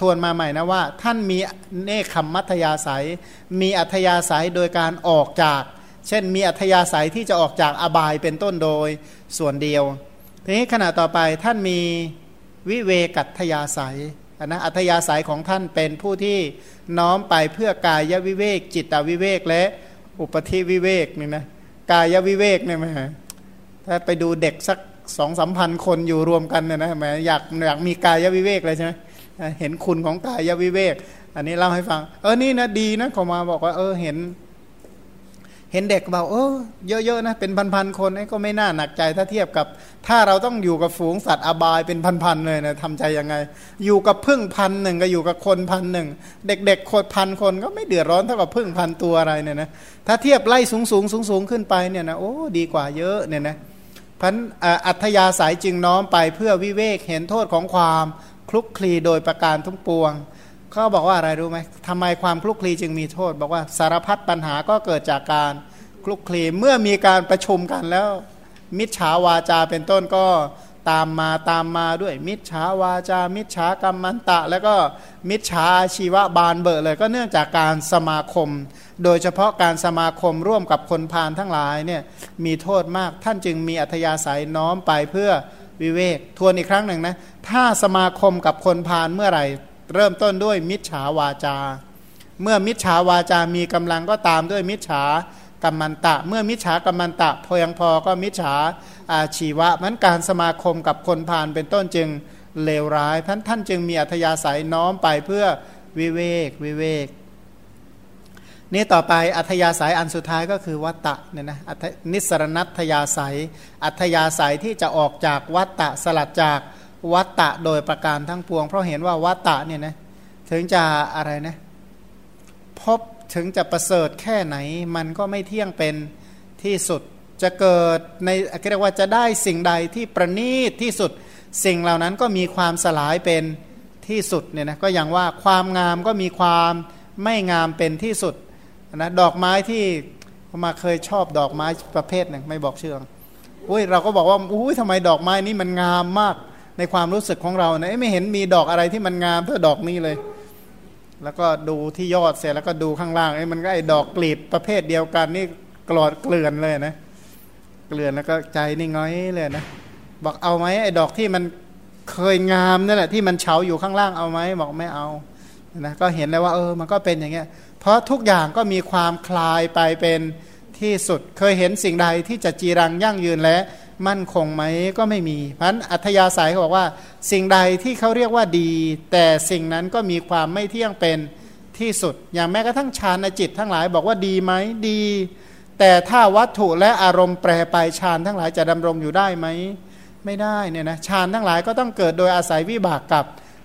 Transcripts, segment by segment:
ทวนมาใหม่นะว่า ท่านมีเนคขมมัธยาศัย มีอัธยาศัยโดยการออกจาก เช่นมีอัธยาศัยที่จะออกจากอบายเป็นต้นโดยส่วนเดียว ทีนี้ขณะต่อไปท่านมีวิเวกัตยาศัยนะอัธยาศัยของท่านเป็นผู้ที่น้อมไปเพื่อกายวิเวก จิตวิเวกและอุปธิวิเวกนี่นะกายวิเวกเนี่ยไหมถ้าไปดูเด็กสักสองสามพันคนอยู่รวมกันเนี่ยนะแหมอยากอยากมีกายวิเวกเลยใช่ไหม เห็นคุณของกายวิเวก อันนี้เล่าให้ฟัง เออนี่นะดีนะเขามาบอกว่า เออเห็น เห็นเด็กบอกเออเยอะๆนะเป็นพันๆคนก็ไม่น่าหนักใจถ้าเทียบกับ ถ้าเราต้องอยู่กับฝูงสัตว์อบายเป็นพันๆเลยนะทำใจยังไง อยู่กับพึ่งพันหนึ่งก็อยู่กับคนพันหนึ่งเด็กๆคนพันคนก็ไม่เดือดร้อนเท่ากับพึ่งพันตัวอะไรเนี่ยนะถ้าเทียบไล่สูงสูงสูงสูงขึ้นไปเนี่ยนะโอ้ดีกว่าเยอะเนี่ยนะพันอัธยาศัยจึงน้อมไปเพื่อวิเวกเห็นโทษของความ ลุกคลีโดยประการทุกปวงเขาบอกว่าอะไรรู้ไหมทำไมความคลุกคลีจึงมีโทษ บอกว่าสารพัดปัญหาก็เกิดจากการคลุกคลีเมื่อมีการประชุมกันแล้ว มิจฉาวาจาเป็นต้นก็ตามมาตามมาด้วยมิจฉาวาจา มิจฉากรรมันตะ แล้วก็มิจฉาชีวะบานเบอร์เลย ก็เนื่องจากการสมาคม โดยเฉพาะการสมาคมร่วมกับคนพาลทั้งหลายเนี่ยมีโทษมากท่านจึงมีอัธยาศัยน้อมไปเพื่อ วิเวก ทวนอีกครั้งหนึ่งนะถ้าสมาคมกับคนพาลเมื่อไหร่ เริ่มต้นด้วยมิจฉาวาจา เมื่อมิจฉาวาจามีกำลังก็ตามด้วยมิจฉากรรมันตะ เมื่อมิจฉากรรมันตะพอยังพอก็มิจฉาอาชีวะมันการสมาคมกับคนพาลเป็นต้นจึงเลวร้ายท่านท่านจึงมีอัธยาศัยน้อมไปเพื่อวิเวกวิเวก นี่ต่อไปอัธยาศัยอันสุดท้ายก็คือวัตตะเนี่ยนะนิสรณัตยาศัย อัธยาศัยที่จะออกจากวัตตะสลัดจากวัตตะโดยประการทั้งปวง เพราะเห็นว่าวัตตะเนี่ยนะถึงจะอะไรนะพบถึงจะประเสริฐแค่ไหน มันก็ไม่เที่ยงเป็นที่สุดจะเกิดในเรียกว่าจะได้สิ่งใดที่ประณีตที่สุด สิ่งเหล่านั้นก็มีความสลายเป็นที่สุดเนี่ยนะก็อย่างว่าความงามก็มีความไม่งามเป็นที่สุด นะดอกไม้ที่มาเคยชอบดอกไม้ประเภทหนึ่งไม่บอกชื่ออุ้ยเราก็บอกว่าอุ้ยทำไมดอกไม้นี้มันงามมากในความรู้สึกของเราเนะไม่เห็นมีดอกอะไรที่มันงามเท่าดอกนี้เลย แล้วก็ดูที่ยอดเสร็จแล้วก็ดูข้างล่างไอ้มันก็ไอ้ดอกกลีบประเภทเดียวกันนี่กลอดเกลื่อนเลยนะ เกลื่อนแล้วก็ใจนี่ง้อยเลยนะบอกเอาไหมไอ้ดอกที่มันเคยงามนั่นแหละที่มันเฉาอยู่ข้างล่างเอาไหมบอกไม่เอานะก็เห็นแล้วว่าเออมันก็เป็นอย่างเงี้ย เพราะทุกอย่างก็มีความคลายไปเป็นที่สุด เคยเห็นสิ่งใดที่จะจีรังยั่งยืนและมั่นคงไหมก็ไม่มีเพราะอัธยาศัยเขาบอกว่า สิ่งใดที่เขาเรียกว่าดี แต่สิ่งนั้นก็มีความไม่เที่ยงเป็นที่สุด อย่างแม้กระทั่งฌานจิตทั้งหลายบอกว่าดีไหมดี แต่ถ้าวัตถุและอารมณ์แปรไปฌานทั้งหลายจะดำรงอยู่ได้ไหมไม่ได้เนี่ยนะฌานทั้งหลายก็ต้องเกิดโดยอาศัยวิบากกับ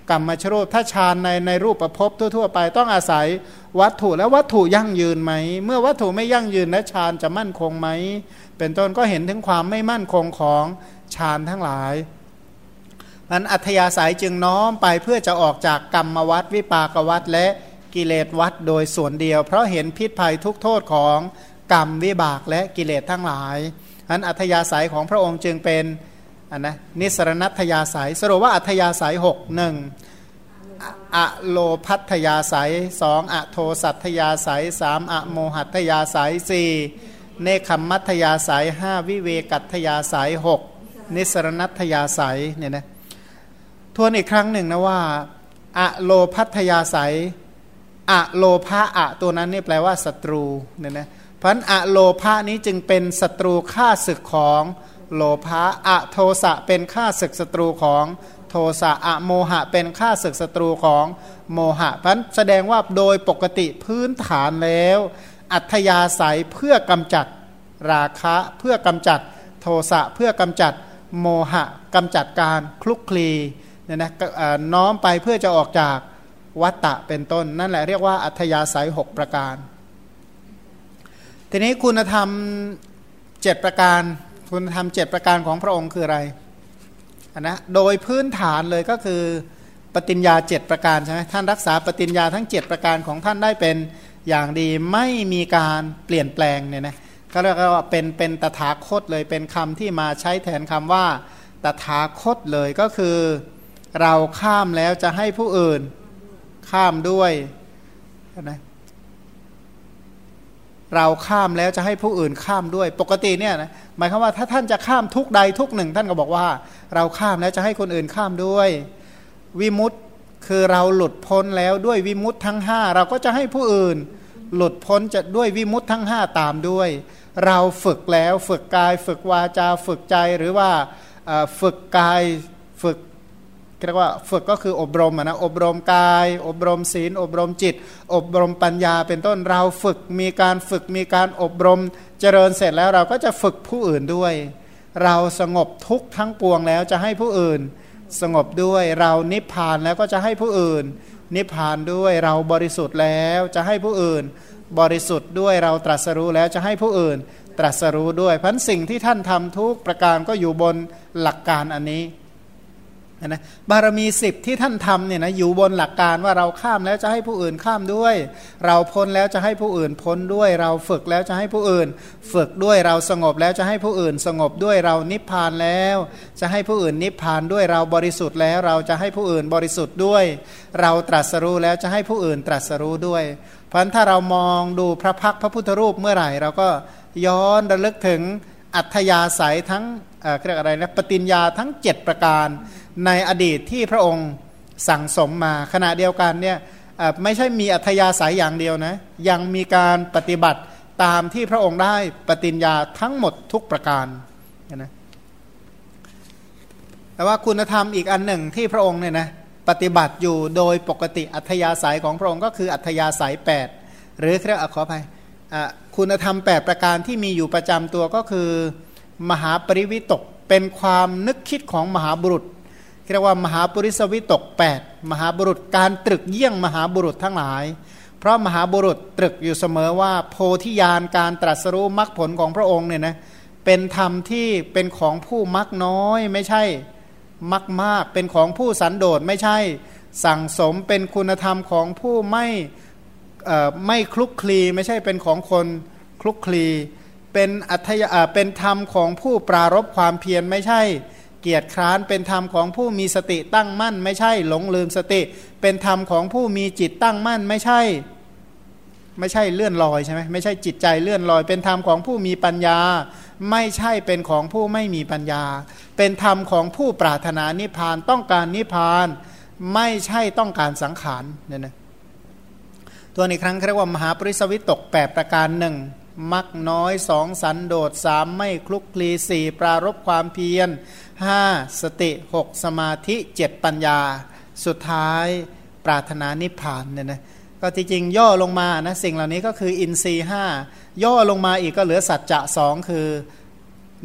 กรรมชรูปถ้าฌานในในรูปประพบทั่ว ๆ ไปต้องอาศัยวัตถุและวัตถุยั่งยืนไหม เมื่อวัตถุไม่ยั่งยืนและฌานจะมั่นคงไหม เป็นต้นก็เห็นถึงความไม่มั่นคงของฌานทั้งหลายอันอัธยาศัยจึงน้อมไปเพื่อจะออกจากกรรมวัตวิปากวัตและกิเลสวัตโดยส่วนเดียว เพราะเห็นพิษภัยทุกโทษของกรรมวิบากและกิเลสทั้งหลายอันอัธยาศัยของพระองค์จึงเป็น อันนะนิสรณัตยาศัยสรุปว่าอัธยาศัยหกหนึ่งอะโลพัทยาศัยสองอะโทสัตยาศัยสามอะโมหัตยาศัยสี่เนคขมัตยาศัยห้าวิเวกัตยาศัยหกนิสรณัตยาศัยเนี่ยนะทวนอีกครั้งหนึ่งนะว่าอะโลพัทยาศัยอะโลภะอะตัวนั้นนี่แปลว่าศัตรูเนี่ยนะเพันอะโลภะนี้จึงเป็นศัตรูฆ่าศึกของ โลภะอะโทสะเป็นฆ่าศึกศัตรูของโทสะอะโมหะเป็นฆ่าศึกศัตรูของโมหะพันแสดงว่าโดยปกติพื้นฐานแล้ว อัธยาศัยเพื่อกำจัดราคะเพื่อกำจัดโทสะเพื่อกำจัดโมหะกำจัดการคลุกคลีเนี่ยนะน้อมไปเพื่อจะออกจากวัตตะเป็นต้น นั่นแหละเรียกว่าอัธยาศัย 6 ประการ ทีนี้คุณธรรม 7 ประการ คุณธรรม7ประการของพระองค์คืออะไรนะโดยพื้นฐานเลยก็คือปฏิญญาเจ็ดประการใช่ไหมท่านรักษาปฏิญญาทั้ง 7 ประการของท่านได้เป็นอย่างดีไม่มีการเปลี่ยนแปลงเนี่ยนะก็เรียกว่าเป็นเป็นตถาคตเลยเป็นคำที่มาใช้แทนคำว่าตถาคตเลยก็คือเราข้ามแล้วจะให้ผู้อื่นข้ามด้วยนะ เราข้ามแล้วจะให้ผู้อื่นข้ามด้วย ปกติเนี่ยนะหมายความว่าถ้าท่านจะข้ามทุกใดทุกหนึ่ง ท่านก็บอกว่า เราข้ามแล้วจะให้คนอื่นข้ามด้วย วิมุตคือเราหลุดพ้นแล้วด้วยวิมุตทั้งห้าเราก็จะให้ผู้อื่น หลุดพ้นจะด้วยวิมุตทั้งห้าตามด้วย เราฝึกแล้วฝึกกาย ฝึกวาจา ฝึกใจหรือว่าฝึกกายฝึก เรียกว่าฝึกก็คืออบรมนะอบรมกาย อบรมศีล อบรมจิต อบรมปัญญาเป็นต้นเราฝึกมีการฝึกมีการอบรมเจริญเสร็จแล้วเราก็จะฝึกผู้อื่นด้วย เราสงบทุกทั้งปวงแล้วจะให้ผู้อื่น สงบด้วยเรานิพพานแล้วก็จะให้ผู้อื่น นิพพานด้วยเราบริสุทธิ์แล้วจะให้ผู้อื่น บริสุทธิ์ด้วยเราตรัสรู้แล้วจะให้ผู้อื่น ตรัสรู้ด้วยพันสิ่งที่ท่านทำทุกประการก็อยู่บนหลักการอันนี้ นะบารมีสิบที่ท่านทำเนี่ยนะอยู่บนหลักการว่าเราข้ามแล้วจะให้ผู้อื่นข้ามด้วย เราพ้นแล้วจะให้ผู้อื่นพ้นด้วย เราฝึกแล้วจะให้ผู้อื่น ฝึกด้วยเราสงบแล้วจะให้ผู้อื่นสงบด้วยเรานิพพานแล้ว จะให้ผู้อื่นนิพพานด้วยเราบริสุทธิ์แล้วเราจะให้ผู้อื่นบริสุทธิ์ด้วย เราตรัสรู้แล้วจะให้ผู้อื่นตรัสรู้ด้วย เพราะฉะนั้นถ้าเรามองดูพระพักพระพุทธรูปเมื่อไหร่ เราก็ย้อนระลึกถึงอัธยาศัยทั้งเรียกอะไรนะปฏิญญาทั้ง 7 ประการ ในอดีตที่พระองค์สั่งสมมาขณะเดียวกันเนี่ยไม่ใช่มีอัธยาศัยอย่างเดียวนะยังมีการปฏิบัติตามที่พระองค์ได้ปฏิญญาทั้งหมดทุกประการนะแต่ว่าคุณธรรมอีกอันหนึ่งที่พระองค์เนี่ยนะปฏิบัติอยู่โดยปกติอัธยาศัยของพระองค์ก็คืออัธยาศัย 8 หรือเรียกขออภัยคุณธรรม 8 ประการที่มีอยู่ประจำตัวก็คือ มหาปริวิตกเป็นความนึกคิดของมหาบุรุษ เรียกว่ามหาปุริสวิตก 8 มหาบุรุษการตรึกเยี่ยงมหาบุรุษทั้งหลาย เพราะมหาบุรุษตรึกอยู่เสมอว่า โพธิญาณการตรัสรู้มรรคผลของพระองค์เนี่ยนะเป็นธรรมที่เป็นของผู้มักน้อย ไม่ใช่มักมาก เป็นของผู้สันโดษไม่ใช่ สั่งสมเป็นคุณธรรมของผู้ไม่ไม่คลุกคลีไม่ใช่เป็นของคนคลุกคลี เป็นอัธยาเป็นธรรมของผู้ปรารบความเพียรไม่ใช่ เกียรติคร้านเป็นธรรมของผู้มีสติตั้งมั่น ไม่ใช่หลงลืมสติ เป็นธรรมของผู้มีจิตตั้งมั่น ไม่ใช่ ไม่ใช่เลื่อนลอยใช่ไหมไม่ใช่จิตใจเลื่อนลอย เป็นธรรมของผู้มีปัญญา ไม่ใช่เป็นของผู้ไม่มีปัญญา เป็นธรรมของผู้ปรารถนานิพานต้องการนิพาน ไม่ใช่ต้องการสังขารเนี่ยนะตัวนี้ครั้งเรียกว่ามหาปริสวิตกแปประการหนึ่ง มักน้อยสองสันโดษสามไม่คลุกคลีสี่ปรารบความเพียรห้าสติหกสมาธิเจ็ดปัญญา สุดท้ายปรารถนานิพพานเนี่ยนะก็จริงๆย่อลงมานะสิ่งเหล่านี้ก็คืออินทรีห้าย่อลงมาอีกก็เหลือสัจจะสองคือ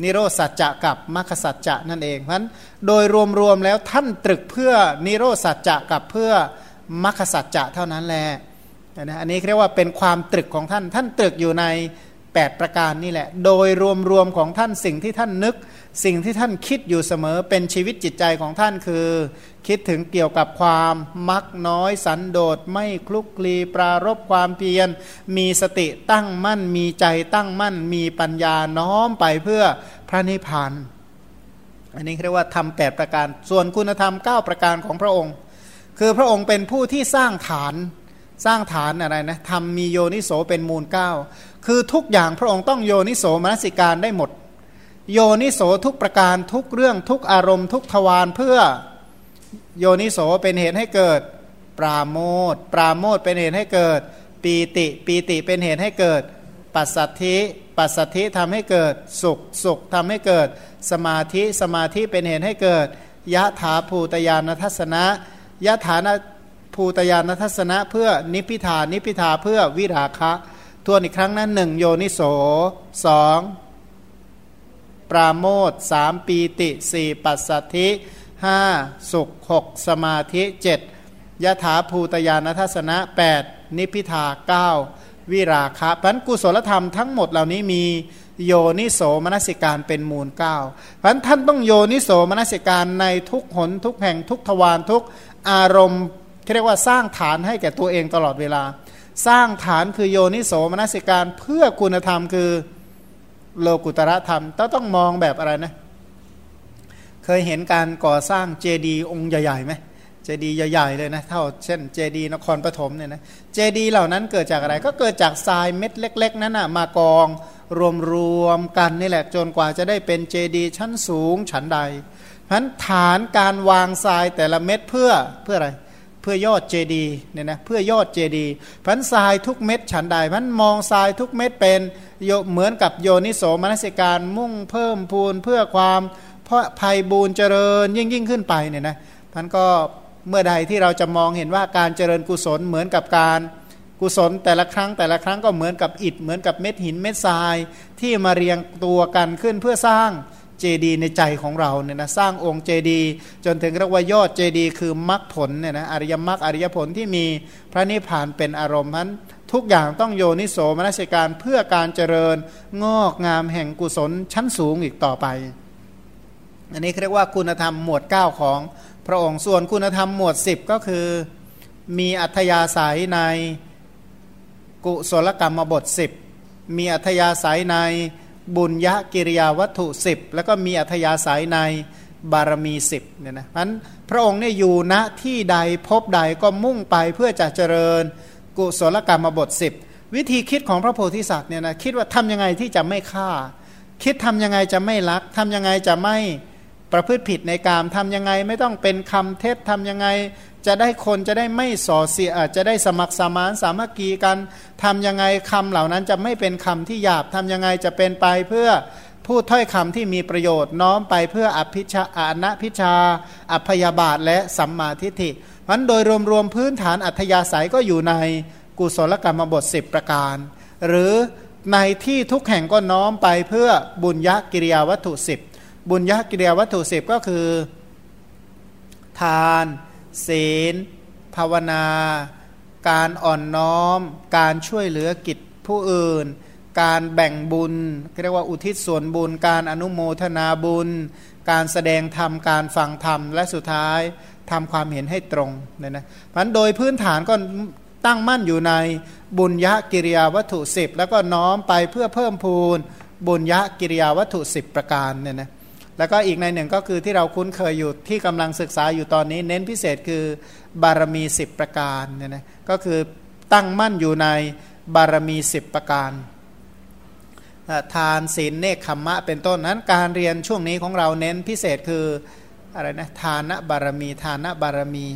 นิโรสัจจะกับมรรคสัจจะนั่นเองเพราะนั้นโดยรวมๆแล้วท่านตรึกเพื่อนิโรสัจจะกับเพื่อมรรคสัจจะเท่านั้นแหละ นะอันนี้เรียกว่าเป็นความตรึกของท่าน ท่านตรึกอยู่ใน 8 ประการนี่แหละ โดยรวมๆของท่านสิ่งที่ท่านนึก สิ่งที่ท่านคิดอยู่เสมอเป็นชีวิตจิตใจของท่านคือ คิดถึงเกี่ยวกับความมักน้อยสันโดษไม่คลุกคลีปรารบความเพียร มีสติตั้งมั่น มีใจตั้งมั่น มีปัญญาน้อมไปเพื่อพระนิพพานอันนี้เรียกว่าทำแปดประการ ส่วนคุณธรรม 9 ประการของพระองค์ คือพระองค์เป็นผู้ที่สร้างฐาน สร้างฐานอะไรนะทำมีโยนิโสเป็นมูลเก้าคือทุกอย่างพระองค์ต้องโยนิโสมนสิการได้หมด โยนิโสทุกประการทุกเรื่องทุกอารมณ์ทุกทวารเพื่อโยนิโสเป็นเหตุให้เกิด ปราโมทปราโมทเป็นเหตุให้เกิด ปีติปีติเป็นเหตุให้เกิด ปัสสัทธิปัสสัทธิทำให้เกิดสุขสุขทำให้เกิด สมาธิสมาธิเป็นเหตุให้เกิดยะถาภูตยานทัศนะยะถาน ภูตยานทัศนะเพื่อนิพิธานิพิธาเพื่อวิราคะทวนอีกครั้งนั้นหนึ่งโยนิโสสองปราโมทสามปีติสี่ปัสสัทธิห้าสุขหกสมาธิเจ็ดยถาภูตยานทัศนะแปดนิพิทาเก้าวิราคะพันกุศลธรรมทั้งหมดเหล่านี้มีโยนิโสมนสิการเป็นมูลเก้าพันท่านต้องโยนิโสมนสิการในทุกหนทุกแห่งทุกทวารทุกอารมณ์ เรียกว่าสร้างฐานให้แก่ตัวเองตลอดเวลา สร้างฐานคือโยนิโสมนสิการเพื่อคุณธรรมคือโลกุตระธรรมต้องต้องมองแบบอะไรนะ เคยเห็นการก่อสร้างเจดีย์องค์ใหญ่ๆไหมเจดีย์ใหญ่ๆเลยนะเท่าเช่นเจดีย์นครปฐมเนี่ยนะเจดีย์เหล่านั้นเกิดจากอะไรก็เกิดจากทรายเม็ดเล็ก ๆ นั้นนะมากองรวมๆกันนี่แหละจนกว่าจะได้เป็นเจดีย์ชั้นสูงชั้นใดเพราะฐานการวางทรายแต่ละเม็ดเพื่อเพื่ออะไร เพื่อยอดเจดีเนี่ยนะเพื่อยอดเจดีพันทรายทุกเม็ดฉันใดพันมองทรายทุกเม็ดเป็นโยเหมือนกับโยนิโสมนสิการมุ่งเพิ่มพูนเพื่อความเพราะภัยบูนเจริญยิ่งยิ่งขึ้นไปเนี่ยนะพันก็เมื่อใดที่เราจะมองเห็นว่าการเจริญกุศลเหมือนกับการกุศลแต่ละครั้งแต่ละครั้งก็เหมือนกับอิฐเหมือนกับเม็ดหินเม็ดทรายที่มาเรียงตัวกันขึ้นเพื่อสร้าง เจดีในใจของเราเนี่ยนะสร้างองค์เจดี จนถึงเรียกว่ายอดเจดี คือมรรคผลเนี่ยนะอริยมรรคอริยผลที่มีพระนิพพานเป็นอารมณ์นั้นทุกอย่างต้องโยนิโสมนัสการเพื่อการเจริญงอกงามแห่งกุศลชั้นสูงอีกต่อไป อันนี้เรียกว่าคุณธรรมหมวด 9 ของพระองค์ส่วนคุณธรรมหมวด 10 ก็คือมีอัธยาศัยในกุศลกรรมบท 10 มีอัธยาศัยใน บุญยะกิริยาวัตถุสิบแล้วก็มีอัธยาศัยในบารมีสิบเนี่ยนะพันพระองค์เนี่ยอยู่ณที่ใดพบใดก็มุ่งไปเพื่อจะเจริญกุศลกรรมบทสิบวิธีคิดของพระโพธิสัตว์เนี่ยนะคิดว่าทำยังไงที่จะไม่ฆ่า คิดทำยังไงจะไม่ลักทำยังไงจะไม่ ประพฤติผิดในกามทำยังไงไม่ต้องเป็นคำเท็จทำยังไง จะได้คนจะได้ไม่ส่อเสียจะได้สมัครสมานสามัคคีกันทำยังไงคำเหล่านั้นจะไม่เป็นคำที่หยาบทำยังไงจะเป็นไปเพื่อพูดถ้อยคำที่มีประโยชน์น้อมไปเพื่ออภิชาอาณพิชา อัพยาบาทและสัมมาทิฏฐิมันโดยรวมๆพื้นฐานอัธยาศัยก็อยู่ในกุศลกรรมบท 10 ประการ หรือในที่ทุกแห่งก็น้อมไปเพื่อบุญยกิริยาวัตถุสิ บุญยกิริยาวัตถุสิบก็คือ ทาน ศีล ภาวนา การอ่อนน้อม การช่วยเหลือกิจผู้อื่น การแบ่งบุญเรียกว่าอุทิศส่วนบุญ การอนุโมทนาบุญ การแสดงธรรม การฟังธรรม และสุดท้ายทำความเห็นให้ตรงเนี่ยนะพันโดยพื้นฐานก็ตั้งมั่นอยู่ในบุญยะกิริยาวัตถุสิบแล้วก็น้อมไปเพื่อเพิ่มพูนบุญยะกิริยาวัตถุสิบประการเนี่ยนะ แล้วก็อีกในหนึ่งก็คือที่เราคุ้นเคยอยู่ที่กำลังศึกษาอยู่ตอนนี้ เน้นพิเศษคือบารมี 10 ประการเนี่ยนะก็คือตั้งมั่นอยู่ในบารมี 10 ประการทานศีลเนคขมมะเป็นต้นนั้นการเรียนช่วงนี้ของเราเน้นพิเศษคืออะไรนะทานบารมีทานบารมี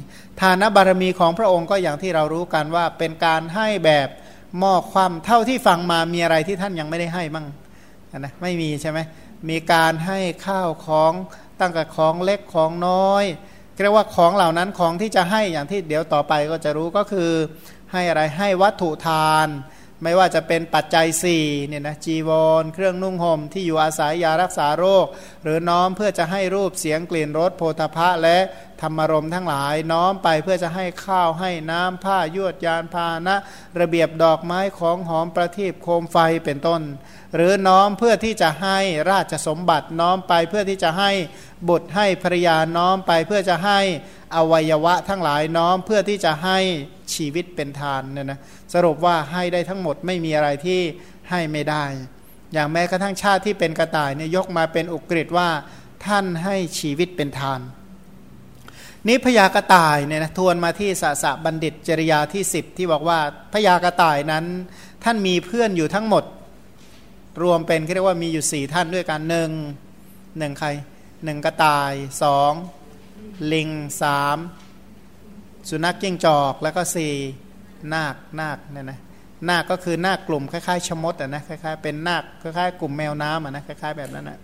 ทานบารมีของพระองค์ก็อย่างที่เรารู้กันว่าเป็นการให้แบบมอความเท่าที่ฟังมามีอะไรที่ท่านยังไม่ได้ให้บ้างนะไม่มีใช่ไหม มีการให้ข้าวของตั้งแต่ของเล็กของน้อยเรียกว่าของเหล่านั้นของที่จะให้อย่างที่เดี๋ยวต่อไปก็จะรู้ก็คือให้อะไรให้วัตถุทาน ไม่ว่าจะเป็นปัจจัย4เนี่ยนะจีวร เครื่องนุ่งห่มที่อยู่อาศัยยารักษาโรค หรือน้อมเพื่อจะให้รูปเสียงกลิ่นรสโพธพะและธรรมรมทั้งหลาย น้อมไปเพื่อจะให้ข้าวให้น้ำผ้ายวดยานพานะ ระเบียบดอกไม้ของหอมประทีปโคมไฟเป็นต้น หรือน้อมเพื่อที่จะให้ราชสมบัติน้อมไปเพื่อที่จะให้บุตรให้ภรยาน้อมไปเพื่อจะให้ อวัยวะทั้งหลายน้อมเพื่อที่จะให้ชีวิตเป็นทานเนี่ยนะสรุปว่าให้ได้ทั้งหมดไม่มีอะไรที่ให้ไม่ได้ อย่างแม้กระทั่งชาติที่เป็นกระต่ายเนี่ยยกมาเป็นอุกฤษว่าท่านให้ชีวิตเป็นทาน นี้พยากระต่ายเนี่ยนะทวนมาที่สสะบัณฑิตจริยาที่ 10 ที่บอกว่าพยากระต่ายนั้น ท่านมีเพื่อนอยู่ทั้งหมด รวมเป็นเรียกว่ามีอยู่สี่ท่านด้วยกันหนึ่งหนึ่งใครหนึ่งกระต่ายสอง ลิงสามสุนัขกิ้งจอกแล้วก็สี่นาคนาคเนี่ยนะนาคก็คือนาคกลุ่มคล้ายๆชมดอะนะคล้ายๆเป็นนาคคล้ายๆกลุ่มแมวน้ำอะนะคล้ายๆแบบนั้นนะ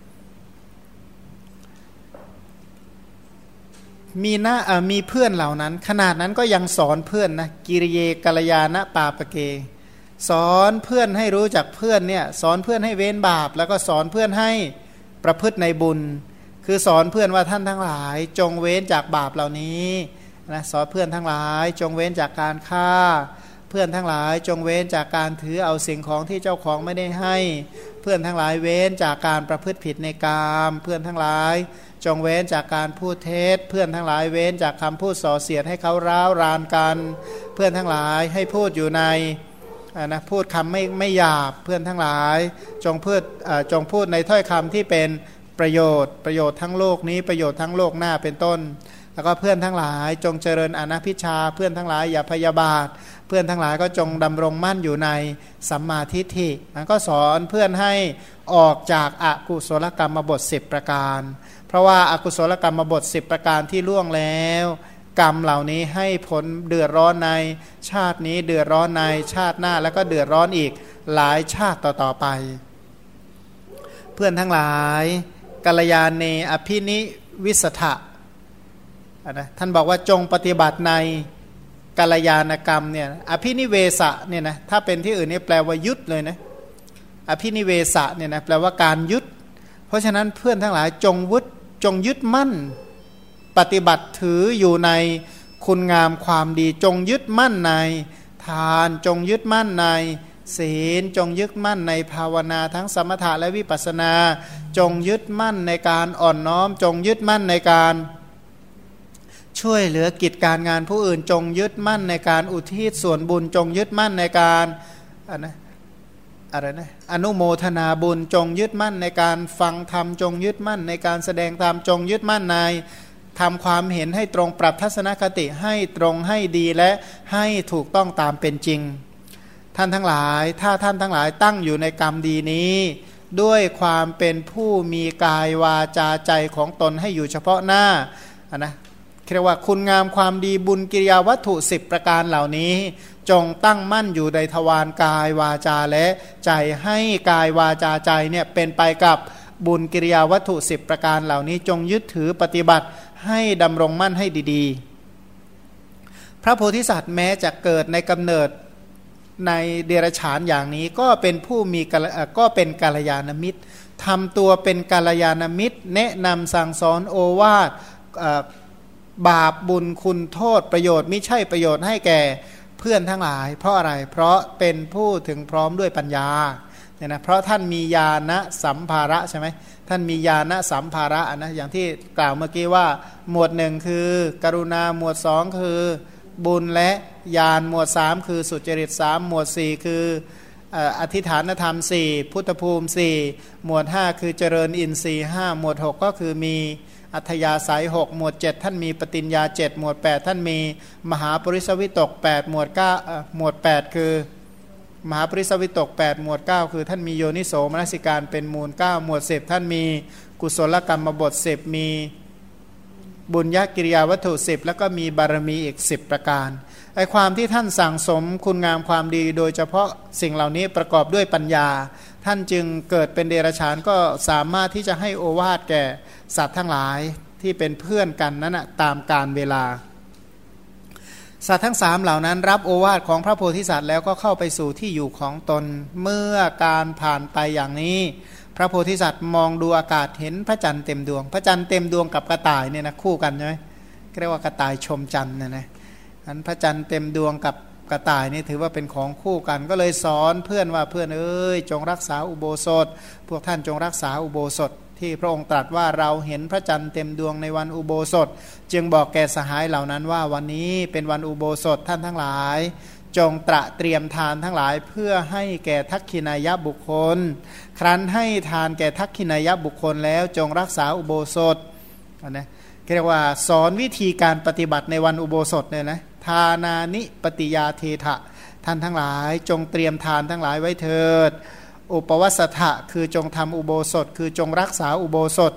มีหน้ามีเพื่อนเหล่านั้น ขนาดนั้นก็ยังสอนเพื่อนนะกิริเยกัลยาณปาปเก สอนเพื่อนให้รู้จักเพื่อนเนี่ยสอนเพื่อนให้เว้นบาป แล้วก็สอนเพื่อนให้ประพฤติในบุญ คือสอนเพื่อนว่าท่านทั้งหลาย จงเว้นจากบาปเหล่านี้นะสอนเพื่อนทั้งหลาย จงเว้นจากการฆ่า เพื่อนทั้งหลาย จงเว้นจากการถือเอาสิ่งของที่เจ้าของไม่ได้ให้ เพื่อนทั้งหลายเว้นจากการประพฤติผิดในกามเพื่อนทั้งหลาย จงเว้นจากการพูดเท็จเพื่อนทั้งหลายเว้นจากคำพูดส่อเสียดให้เขาร้าวรานกัน เพื่อนทั้งหลายให้พูดอยู่ในนะพูดคำไม่ไม่หยาบเพื่อนทั้งหลาย จงพูดจงพูดในถ้อยคำที่เป็น ประโยชน์ประโยชน์ทั้งโลกนี้ประโยชน์ทั้งโลกหน้าเป็นต้น แล้วก็เพื่อนทั้งหลายจงเจริญอนัพิชา เพื่อนทั้งหลายอย่าพยาบาท เพื่อนทั้งหลายก็จงดำรงมั่นอยู่ในสัมมาทิฏฐิมันก็สอนเพื่อนให้ออกจากอากุศลกรรมบท 10 ประการ เพราะว่าอากุศลกรรมบท 10 ประการที่ล่วงแล้วกรรมเหล่านี้ให้ผลเดือดร้อนในชาตินี้เดือดร้อนในชาติหน้าแล้วก็เดือดร้อนอีกหลายชาติต่อๆไป เพื่อนทั้งหลาย กัลยาเนอภินิวิสถะนะท่านบอกว่าจงปฏิบัติในกัลยาณกรรมเนี่ยอภินิเวสะเนี่ยนะถ้าเป็นที่อื่นนี่แปลว่ายุดเลยนะอภินิเวสะเนี่ยนะแปลว่าการยุดเพราะฉะนั้นเพื่อนทั้งหลายจงวุฒจงยึดมั่น ปฏิบัติถืออยู่ในคุณงามความดี จงยึดมั่นในทานจงยึดมั่นใน ศีลจงยึดมั่นในภาวนาทั้งสมถะและวิปัสนา จงยึดมั่นในการอ่อนน้อม จงยึดมั่นในการ ช่วยเหลือกิจการงานผู้อื่น จงยึดมั่นในการอุทิศส่วนบุญ จงยึดมั่นในการอะนะอะไรนะอนุโมทนาบุญจงยึดมั่นในการฟังธรรมจงยึดมั่นในการแสดงธรรมจงยึดมั่นในทำความเห็นให้ตรงปรับทัศนคติให้ตรงให้ดีและให้ถูกต้องตามเป็นจริง ท่านทั้งหลาย ถ้าท่านทั้งหลายตั้งอยู่ในกรรมดีนี้ ด้วยความเป็นผู้มีกายวาจาใจของตนให้อยู่เฉพาะหน้านะเรียกว่าคุณงามความดีบุญกิริยาวัตถุสิบประการเหล่านี้ จงตั้งมั่นอยู่ในทวารกายวาจาและใจให้กายวาจาใจเนี่ยเป็นไปกับบุญกิริยาวัตถุสิบประการเหล่านี้ จงยึดถือปฏิบัติให้ดำรงมั่นให้ดี ๆ พระโพธิสัตว์แม้จะเกิดในกำเนิด ในเดรฉานอย่างนี้ก็เป็นผู้มีก็เป็นกาลยานมิตรทำตัวเป็นกาลยานมิตร แนะนำสั่งสอนโอวาทบาปบุญคุณโทษประโยชน์ไม่ใช่ประโยชน์ให้แก่เพื่อนทั้งหลาย เพราะอะไรเพราะเป็นผู้ถึงพร้อมด้วยปัญญาเนี่ยนะเพราะท่านมีญาณสัมภาระใช่ไหมท่านมีญาณสัมภาระนะอย่างที่กล่าวเมื่อกี้ว่าหมวดหนึ่งคือ กรุณาหมวดสองคือ บุญและญาณหมวดสามคือสุจริตสามหมวดสี่คืออธิฐานธรรมสี่พุทธภูมิสี่หมวดห้าคือเจริญอินทรีย์ห้าหมวดหกก็คือมีอัธยาศัย 6 หมวด 7 ท่านมีปฏิญญา 7 หมวด 8 ท่านมีมหาปริสวิตก 8 หมวด9หมวด 8 คือ มหาปริสวิตก 8 หมวด 9 คือท่านมีโยนิโสมนสิการเป็นมูล 9 หมวด 10 ท่านมีกุศลกรรมบท 10 มี บุญญากิริยาวัตถุ10แล้วก็มีบารมีอีก10ประการไอความที่ท่านสั่งสมคุณงามความดี โดยเฉพาะสิ่งเหล่านี้ประกอบด้วยปัญญา ท่านจึงเกิดเป็นเดรัจฉานก็สามารถที่จะให้โอวาทแก่สัตว์ทั้งหลายที่เป็นเพื่อนกันนั้นนะตามการเวลา สัตว์ทั้งสามเหล่านั้น รับโอวาทของพระโพธิสัตว์แล้วก็เข้าไปสู่ที่อยู่ของตนเมื่อการผ่านไปอย่างนี้ พระโพธิสัตว์มองดูอากาศเห็นพระจันทร์เต็มดวง พระจันทร์เต็มดวงกับกระต่ายเนี่ยนะคู่กันใช่ไหมเรียกว่ากระต่ายชมจันทร์นะนะอันพระจันทร์เต็มดวงกับกระต่ายนี่ถือว่าเป็นของคู่กัน ก็เลยสอนเพื่อนว่าเพื่อนเอ้ยจงรักษาอุโบสถ พวกท่านจงรักษาอุโบสถ ที่พระองค์ตรัสว่าเราเห็นพระจันทร์เต็มดวงในวันอุโบสถ จึงบอกแก่สหายเหล่านั้นว่าวันนี้เป็นวันอุโบสถท่านทั้งหลาย จงตระเตรียมทานทั้งหลายเพื่อให้แก่ทักขินายบุคคล ครั้นให้ทานแก่ทักขินายบุคคลแล้วจงรักษาอุโบสถนะเรียกว่าสอนวิธีการปฏิบัติในวันอุโบสถเนี่ยนะทานานิปติยาเทถะท่านทั้งหลาย จงเตรียมทานทั้งหลายไว้เถิด อุปวัสถะคือจงทำอุโบสถ คือจงรักษาอุโบสถ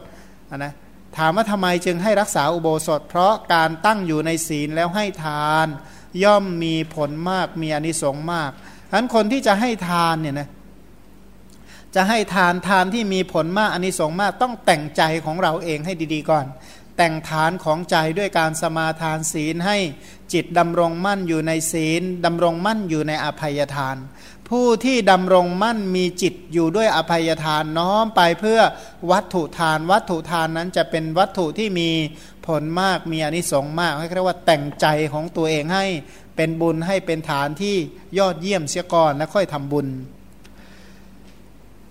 นะถามว่าทำไมจึงให้รักษาอุโบสถ เพราะการตั้งอยู่ในศีลแล้วให้ทาน ย่อมมีผลมากมีอนิสงส์มากฉะนั้นคนที่จะให้ทานเนี่ยนะจะให้ทานทานที่มีผลมากอนิสงส์มากต้องแต่งใจของเราเองให้ดีๆก่อน แต่งฐานของใจด้วยการสมาทานศีลให้จิตดำรงมั่นอยู่ในศีลดำรงมั่นอยู่ในอภัยทาน ผู้ที่ดำรงมั่นมีจิตอยู่ด้วยอภัยทานน้อมไปเพื่อวัตถุทาน วัตถุทานนั้นจะเป็นวัตถุที่มี ผลมากมีอนิสงส์มากให้เรียกว่าแต่งใจของตัวเองให้เป็นบุญให้เป็นฐานที่ยอดเยี่ยมเสียก่อนแล้วค่อยทำบุญ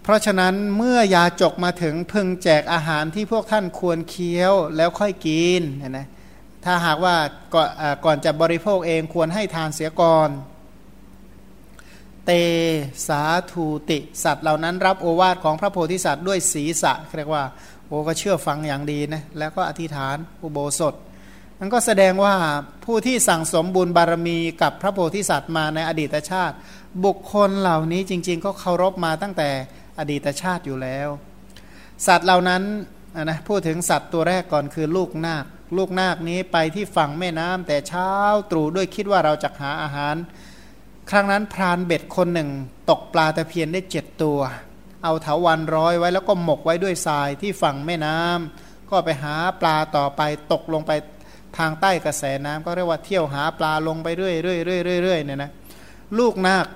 เพราะฉะนั้นเมื่อยาจกมาถึงพึงแจกอาหารที่พวกท่านควรเคี้ยวแล้วค่อยกินนะถ้าหากว่าก่อนจะบริโภคเองควรให้ทานเสียก่อนเตสาทูติ สัตว์เหล่านั้นรับโอวาทของพระโพธิสัตว์ด้วยศีรษะเรียกว่า อก็เชื่อฟังอย่างดีนะแล้วก็อธิษฐานอุโบสถมันก็แสดงว่าผู้ที่สั่งสมบุญบารมีกับพระโพธิสัตว์มาในอดีตชาติ บุคคลเหล่านี้จริง ๆ ก็เคารพมาตั้งแต่อดีตชาติอยู่แล้ว สัตว์เหล่านั้นนะพูดถึงสัตว์ตัวแรกก่อนคือลูกนาค ลูกนาคนี้ไปที่ฝั่งแม่น้ำแต่เช้าตรู่ด้วยคิดว่าเราจะหาอาหาร ครั้งนั้นพรานเบ็ดคนหนึ่ง ตกปลาตะเพียนได้เจ็ดตัว เอาเถาวันร้อยไว้แล้วก็หมกไว้ด้วยทรายที่ฝั่งแม่น้ำก็ไปหาปลาต่อไปตกลงไปทางใต้กระแสน้ำก็เรียกว่าเที่ยวหาปลาลงไปเรื่อยเรื่อยเรื่อยเรื่อยเนี่ยนะลูกนาค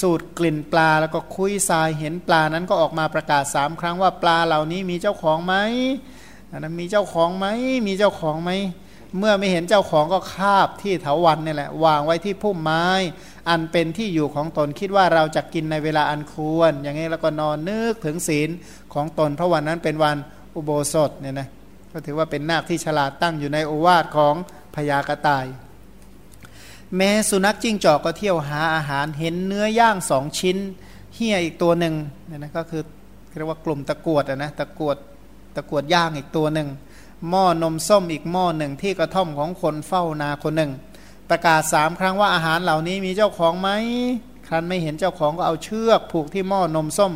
สูดกลิ่นปลาแล้วก็คุยทรายเห็นปลานั้นก็ออกมาประกาศสามครั้งว่าปลาเหล่านี้มีเจ้าของไหมนะมีเจ้าของไหมมีเจ้าของไหมเมื่อไม่เห็นเจ้าของก็คาบที่เถาวันนี่แหละ วางไว้ที่พุ่มไม้ อันเป็นที่อยู่ของตนคิดว่าเราจะกินในเวลาอันควร อย่างนี้แล้วก็นอนนึกถึงศีลของตน เพราะวันนั้นเป็นวันอุโบสถเนี่ยนะก็ถือว่าเป็นนาคที่ฉลาดตั้งอยู่ในโอวาทของพญากระต่าย แม้สุนัขจิ้งจอกก็เที่ยวหาอาหารเห็นเนื้อย่างสองชิ้นเฮียอีกตัวหนึ่งเนี่ยนะก็คือเรียกว่ากลุ่มตะกวดนะตะกวดตะกวดย่างอีกตัวหนึ่งหม้อนมส้มอีกหม้อหนึ่งที่กระท่อมของคนเฝ้านาคนหนึ่ง ประกาศสามครั้งว่าอาหารเหล่านี้มีเจ้าของไหมครั้นไม่เห็นเจ้าของก็เอาเชือก ผูกที่หม้อนมส้ม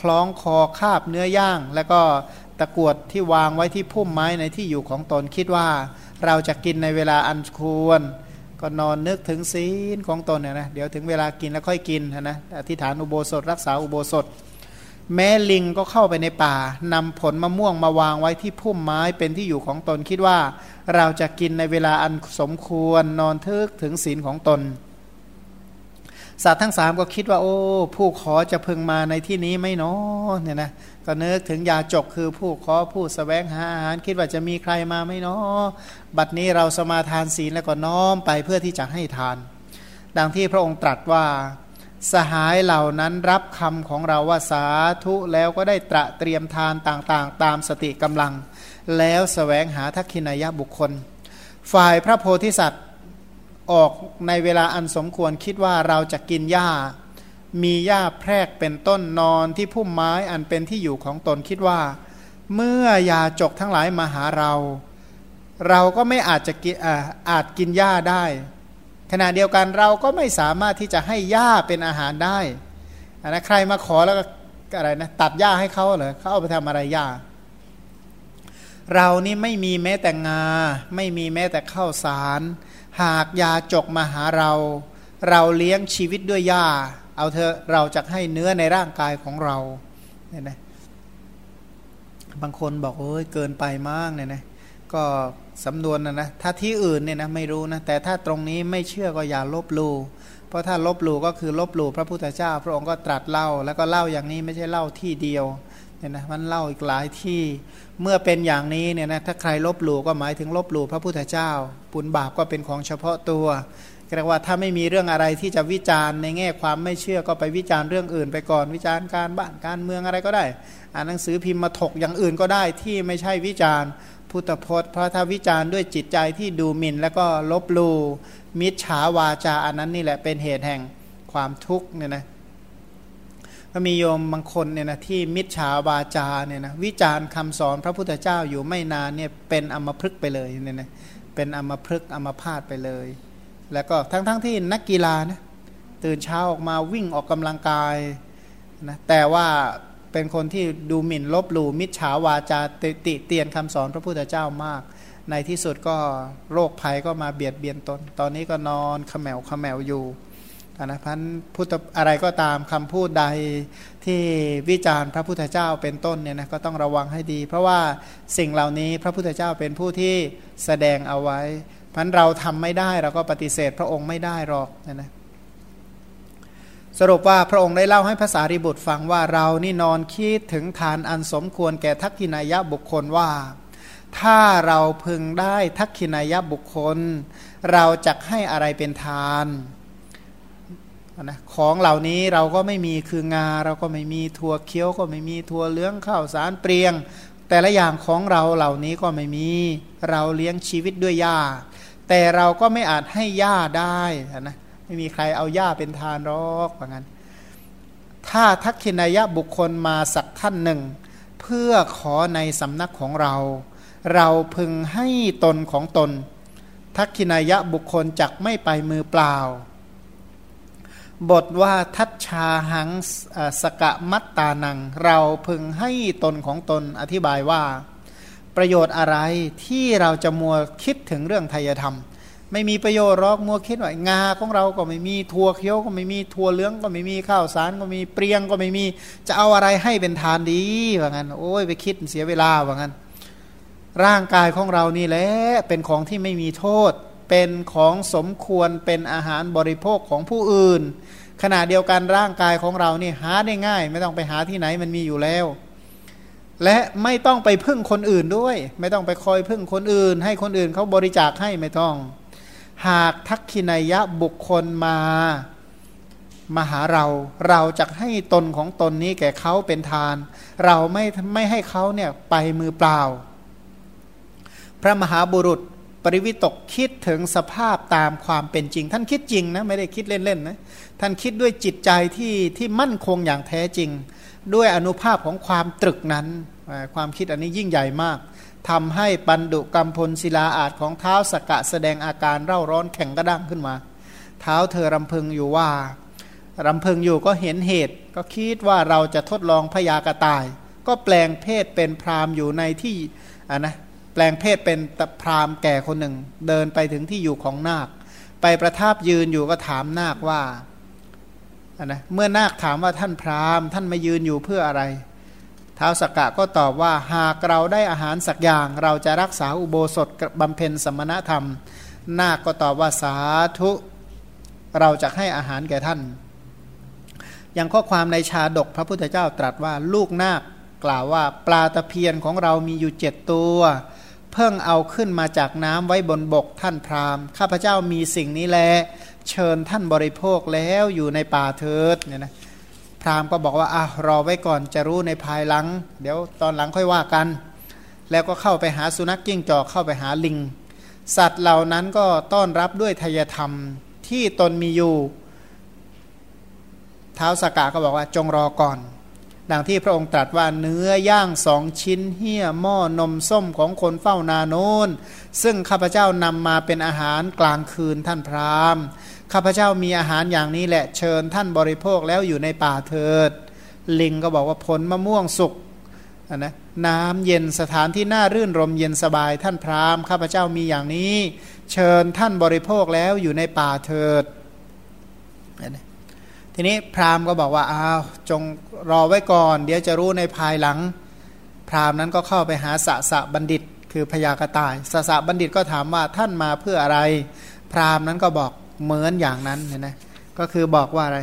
คล้องคอคาบเนื้อย่าง แล้วก็ตะกวดที่วางไว้ที่พุ่มไม้ในที่อยู่ของตนคิดว่า เราจะกินในเวลาอันควร ก็นอนนึกถึงศีลของตนเนี่ยนะเดี๋ยวถึงเวลากินแล้วค่อยกินนะอธิษฐานอุโบสถรักษาอุโบสถ แม้ลิงก็เข้าไปในป่านำผลมะม่วงมาวางไว้ที่พุ่มไม้เป็นที่อยู่ของตนคิดว่า เราจะกินในเวลาอันสมควรนอนทึกถึงศีลของตน สัตว์ทั้งสามก็คิดว่า โอ้ ผู้ขอจะพึงมาในที่นี้ไม่นอเนี่ยนะก็นึกถึงยาจกคือผู้ขอผู้สแสวงหาอาหารคิดว่าจะมีใครมาไม่นอบัดนี้เราสมาทานศีลแล้วก็น้อมไปเพื่อที่จะให้ทาน ดังที่พระองค์ตรัสว่า สหายเหล่านั้นรับคำของเราว่าสาธุแล้วก็ได้ตระเตรียมทานต่างๆ ตามสติกำลัง แล้วสแสวงหาทักขินายบุคคล ฝ่ายพระโพธิสัตว์ออกในเวลาอันสมควรคิดว่าเราจะกินหญ้า มีหญ้าแพรกเป็นต้นนอนที่พุ่มไม้อันเป็นที่อยู่ของตนคิดว่า เมื่อยาจกทั้งหลายมาหาเรา เราก็ไม่อาจจะกินอาจกินหญ้าได้ ขณะเดียวกันเราก็ไม่สามารถที่จะให้หญ้าเป็นอาหารได้นะใครมาขอแล้วก็อะไรนะตัดหญ้าให้เขาเหรอเขาเอาไปทำอะไรหญ้า เรานี่ไม่มีแม้แต่งา ไม่มีแม้แต่ข้าวสาร หากยาจกมาหาเรา เราเลี้ยงชีวิตด้วยยาเอาเธอเราจะให้เนื้อในร่างกายของเราเนี่ยนะบางคนบอกโอ้ยเกินไปมากเนี่ยนะ ก็สำนวนนะนะถ้าที่อื่นเนี่ยนะไม่รู้นะแต่ถ้าตรงนี้ไม่เชื่อก็อย่าลบลูเพราะถ้าลบลูก็คือลบลูพระพุทธเจ้า พระองค์ก็ตรัสเล่า แล้วก็เล่าอย่างนี้ไม่ใช่เล่าที่เดียวเนี่ยนะมันเล่าอีกหลายที่เมื่อเป็นอย่างนี้เนี่ยนะถ้าใครลบหลู่ก็หมายถึงลบหลู่พระพุทธเจ้าปุญบาปก็เป็นของเฉพาะตัวเรียกว่าถ้าไม่มีเรื่องอะไรที่จะวิจารณ์ในแง่ความไม่เชื่อก็ไปวิจารณ์เรื่องอื่น ไปก่อนวิจารณ์การบ้านการเมืองอะไรก็ได้ อ่านหนังสือพิมพ์มาถกอย่างอื่นก็ได้ที่ไม่ใช่วิจารณ์ พุทธพจน์เพราะถ้าวิจารณ์ด้วยจิตใจที่ดูหมิ่น แล้วก็ลบลูมิจฉาวาจาอันนั้นนี่แหละเป็นเหตุแห่งความทุกข์เนี่ยนะก็มีโยมบางคนเนี่ยนะที่มิจฉาบาจาเนี่ยนะวิจารณ์คำสอนพระพุทธเจ้าอยู่ไม่นานเนี่ยเป็นอมพฤกไปเลยเนี่ยนะเป็นอมพฤกอมพาตไปเลย แล้วก็ทั้งๆทที่นักกีฬานะตื่นเช้าออกมาวิ่งออกกำลังกายนะแต่ว่า เป็นคนที่ดูหมิ่นลบหลู่มิจฉาวาจาติเตียนคำสอนพระพุทธเจ้ามาก ในที่สุดก็โรคภัยก็มาเบียดเบียนตน ตอนนี้ก็นอนขมแมวขมแมวอยู่นะพันพุทธอะไรก็ตามคำพูดใดที่วิจารณ์พระพุทธเจ้าเป็นต้นเนี่ยนะก็ต้องระวังให้ดี เพราะว่าสิ่งเหล่านี้พระพุทธเจ้าเป็นผู้ที่แสดงเอาไว้พันเราทำไม่ได้เราก็ปฏิเสธพระองค์ไม่ได้หรอกนะนะ สรุปว่าพระองค์ได้เล่าให้ภาษาริบุตรฟังว่าเรานี่นอนคิดถึงทานอันสมควรแก่ทักขินายะบุคคลว่า ถ้าเราพึงได้ทักขินายะบุคคล เราจะให้อะไรเป็นทานนะของเหล่านี้เราก็ไม่มีคืองา เราก็ไม่มีถั่วเคี้ยวก็ไม่มีถั่วเลื้องข้าวสารเปรียง แต่ละอย่างของเราเหล่านี้ก็ไม่มีเราเลี้ยงชีวิตด้วยหญ้าแต่เราก็ไม่อาจให้หญ้าได้นะ ไม่มีใครเอาหญ้าเป็นทานรอกว่างั้น ถ้าทักขินายะบุคคลมาสักท่านหนึ่ง เพื่อขอในสำนักของเรา เราพึงให้ตนของตน ทักขินายะบุคคลจักไม่ไปมือเปล่า บทว่าทัชชาหังสกะมัตตานัง เราพึงให้ตนของตนอธิบายว่า ประโยชน์อะไรที่เราจะมัวคิดถึงเรื่องไทยธรรม ไม่มีประโยชน์รอกมัวคิดว่างาของเราก็ไม่มีทัวเคี้ยวก็ไม่มีทัวเลื้องก็ไม่มีข้าวสารก็มีเปรียงก็ไม่มีจะเอาอะไรให้เป็นทานดีว่างั้น โอ้ยไปคิดเสียเวลาว่างั้น ร่างกายของเรานี่แหละเป็นของที่ไม่มีโทษ เป็นของสมควรเป็นอาหารบริโภคของผู้อื่น ขณะเดียวกันร่างกายของเรานี่หาได้ง่าย ไม่ต้องไปหาที่ไหนมันมีอยู่แล้วและไม่ต้องไปพึ่งคนอื่นด้วย ไม่ต้องไปคอยพึ่งคนอื่น ให้คนอื่นเขาบริจาคให้ไม่ต้อง หากทักขินายะบุคคลมามาหาเราเราจะให้ตนของตนนี้แก่เขาเป็นทาน เราไม่ไม่ให้เขาเนี่ยไปมือเปล่า พระมหาบุรุษปริวิตกคิดถึงสภาพตามความเป็นจริง ท่านคิดจริงนะไม่ได้คิดเล่นๆนะท่านคิดด้วยจิตใจที่ที่มั่นคงอย่างแท้จริง ด้วยอนุภาพของความตรึกนั้น ความคิดอันนี้ยิ่งใหญ่มาก ทำให้ปันดุกรรมพลศิลาอาจของเท้าสกะแสดงอาการเร่าร้อนแข็งกระด้างขึ้นมา เท้าเธอรำพึงอยู่ว่ารำพึงอยู่ก็เห็นเหตุ ก็คิดว่าเราจะทดลองพยากระต่าย ก็แปลงเพศเป็นพรามอยู่ในที่อะนะแปลงเพศเป็นตพรามแก่คนหนึ่ง เดินไปถึงที่อยู่ของนาค ไปประทับยืนอยู่ก็ถามนาคว่านะเมื่อนาคถามว่าท่านพรามท่านมายืนอยู่เพื่ออะไร ท้าวสกกะก็ตอบว่าหากเราได้อาหารสักอย่างเราจะรักษาอุโบสถบำเพ็ญสมณธรรม นาคก็ตอบว่าสาธุเราจะให้อาหารแก่ท่าน อย่างข้อความในชาดกพระพุทธเจ้าตรัสว่าลูกนาคกล่าวว่าปลาตะเพียนของเรามีอยู่เจ็ดตัว เพิ่งเอาขึ้นมาจากน้ำไว้บนบกท่านพราหมณ์ข้าพเจ้ามีสิ่งนี้แล เชิญท่านบริโภคแล้วอยู่ในป่าเถิดเนี่ยนะ พราหมณ์ก็บอกว่าอะรอไว้ก่อนจะรู้ในภายหลัง เดี๋ยวตอนหลังค่อยว่ากัน แล้วก็เข้าไปหาสุนัขกิ้งจอกเข้าไปหาลิง สัตว์เหล่านั้นก็ต้อนรับด้วยทยธรรมที่ตนมีอยู่เท้าสกาก็บอกว่าจงรอก่อน ดังที่พระองค์ตรัสว่าเนื้อย่างสองชิ้นเหี้ยหม้อนมส้มของคนเฝ้านาโนนซึ่งข้าพเจ้านำมาเป็นอาหารกลางคืนท่านพราหมณ์ ข้าพเจ้ามีอาหารอย่างนี้แหละเชิญท่านบริโภคแล้วอยู่ในป่าเถิด ลิงก็บอกว่าผลมะม่วงสุกนะน้ำเย็นสถานที่น่ารื่นรมเย็นสบายท่านพราหมณ์ข้าพเจ้ามีอย่างนี้ เชิญท่านบริโภคแล้วอยู่ในป่าเถิด ทีนี้พราหมณ์ก็บอกว่าอ้าวจงรอไว้ก่อน เดี๋ยวจะรู้ในภายหลัง พราหมณ์นั้นก็เข้าไปหาสะสะบัณฑิต คือพยากระต่ายสะสะบัณฑิตก็ถามว่าท่านมาเพื่ออะไร พราหมณ์นั้นก็บอก เหมือนอย่างนั้นเห็นไหมก็คือบอกว่าอะไร